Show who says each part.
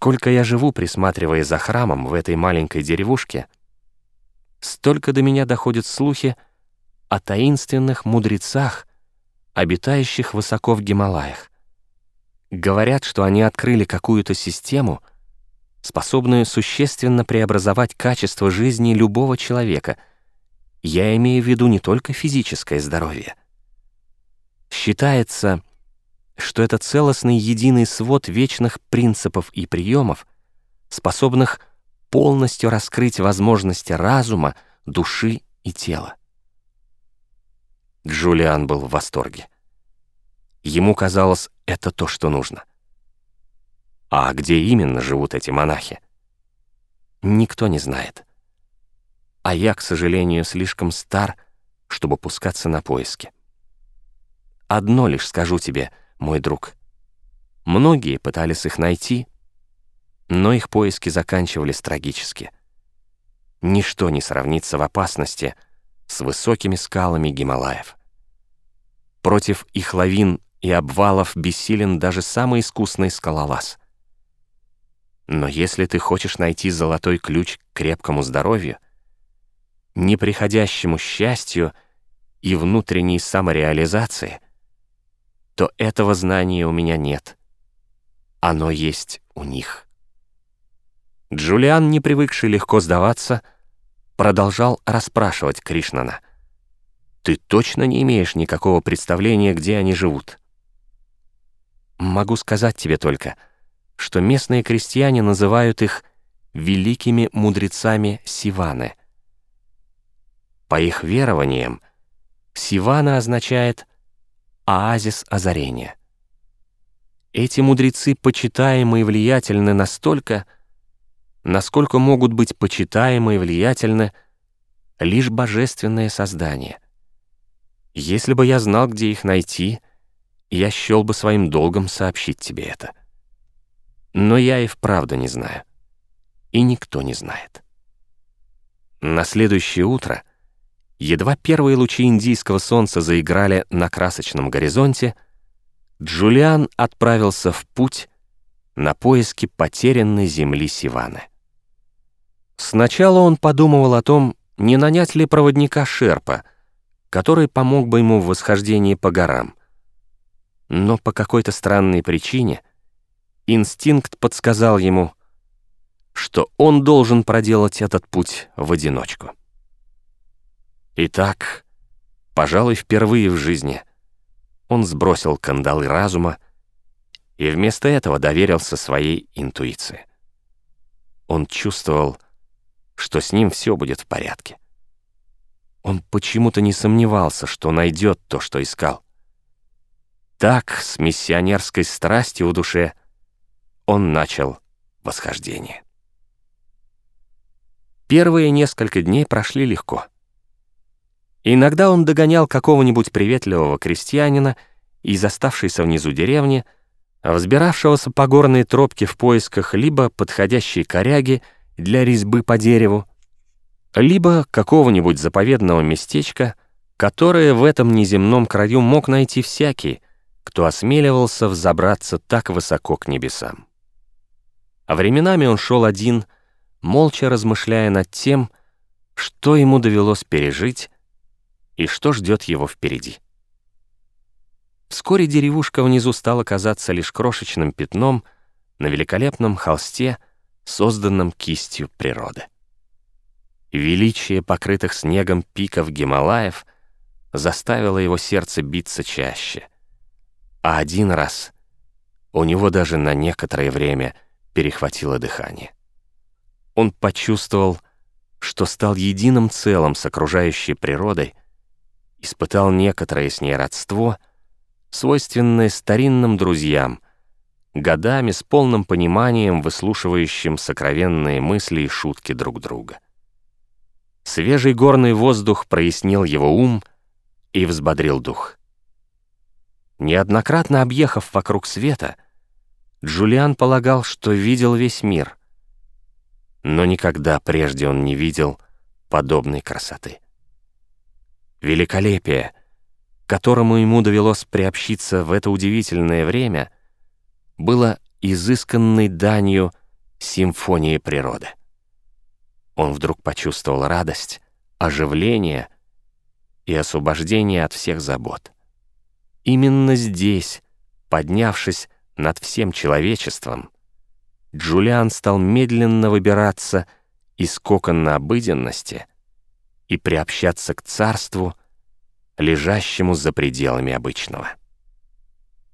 Speaker 1: Сколько я живу, присматривая за храмом в этой маленькой деревушке, столько до меня доходят слухи о таинственных мудрецах, обитающих высоко в Гималаях. Говорят, что они открыли какую-то систему, способную существенно преобразовать качество жизни любого человека. Я имею в виду не только физическое здоровье. Считается, что это целостный единый свод вечных принципов и приемов, способных полностью раскрыть возможности разума, души и тела. Джулиан был в восторге. Ему казалось, это то, что нужно. А где именно живут эти монахи? Никто не знает. А я, к сожалению, слишком стар, чтобы пускаться на поиски. Одно лишь скажу тебе, мой друг. Многие пытались их найти, но их поиски заканчивались трагически. Ничто не сравнится в опасности с высокими скалами Гималаев. Против их лавин и обвалов бессилен даже самый искусный скалолаз. Но если ты хочешь найти золотой ключ к крепкому здоровью, неприходящему счастью и внутренней самореализации — то этого знания у меня нет. Оно есть у них. Джулиан, не привыкший легко сдаваться, продолжал расспрашивать Кришнана. «Ты точно не имеешь никакого представления, где они живут?» «Могу сказать тебе только, что местные крестьяне называют их великими мудрецами Сиваны. По их верованиям, Сивана означает оазис озарения. Эти мудрецы почитаемы и влиятельны настолько, насколько могут быть почитаемы и влиятельны лишь божественные создания. Если бы я знал, где их найти, я счел бы своим долгом сообщить тебе это. Но я и вправду не знаю. И никто не знает. На следующее утро Едва первые лучи индийского солнца заиграли на красочном горизонте, Джулиан отправился в путь на поиски потерянной земли Сиваны. Сначала он подумывал о том, не нанять ли проводника Шерпа, который помог бы ему в восхождении по горам. Но по какой-то странной причине инстинкт подсказал ему, что он должен проделать этот путь в одиночку. Итак, пожалуй, впервые в жизни он сбросил кандалы разума и вместо этого доверился своей интуиции. Он чувствовал, что с ним все будет в порядке. Он почему-то не сомневался, что найдет то, что искал. Так, с миссионерской страстью в душе, он начал восхождение. Первые несколько дней прошли легко — Иногда он догонял какого-нибудь приветливого крестьянина из оставшейся внизу деревни, взбиравшегося по горной тропке в поисках либо подходящей коряги для резьбы по дереву, либо какого-нибудь заповедного местечка, которое в этом неземном краю мог найти всякий, кто осмеливался взобраться так высоко к небесам. А временами он шел один, молча размышляя над тем, что ему довелось пережить, и что ждет его впереди. Вскоре деревушка внизу стала казаться лишь крошечным пятном на великолепном холсте, созданном кистью природы. Величие покрытых снегом пиков Гималаев заставило его сердце биться чаще, а один раз у него даже на некоторое время перехватило дыхание. Он почувствовал, что стал единым целым с окружающей природой, испытал некоторое с ней родство, свойственное старинным друзьям, годами с полным пониманием выслушивающим сокровенные мысли и шутки друг друга. Свежий горный воздух прояснил его ум и взбодрил дух. Неоднократно объехав вокруг света, Джулиан полагал, что видел весь мир, но никогда прежде он не видел подобной красоты великолепие, которому ему довелось приобщиться в это удивительное время, было изысканной данью симфонии природы. Он вдруг почувствовал радость, оживление и освобождение от всех забот. Именно здесь, поднявшись над всем человечеством, Джулиан стал медленно выбираться из кокона обыденности и приобщаться к царству, лежащему за пределами обычного.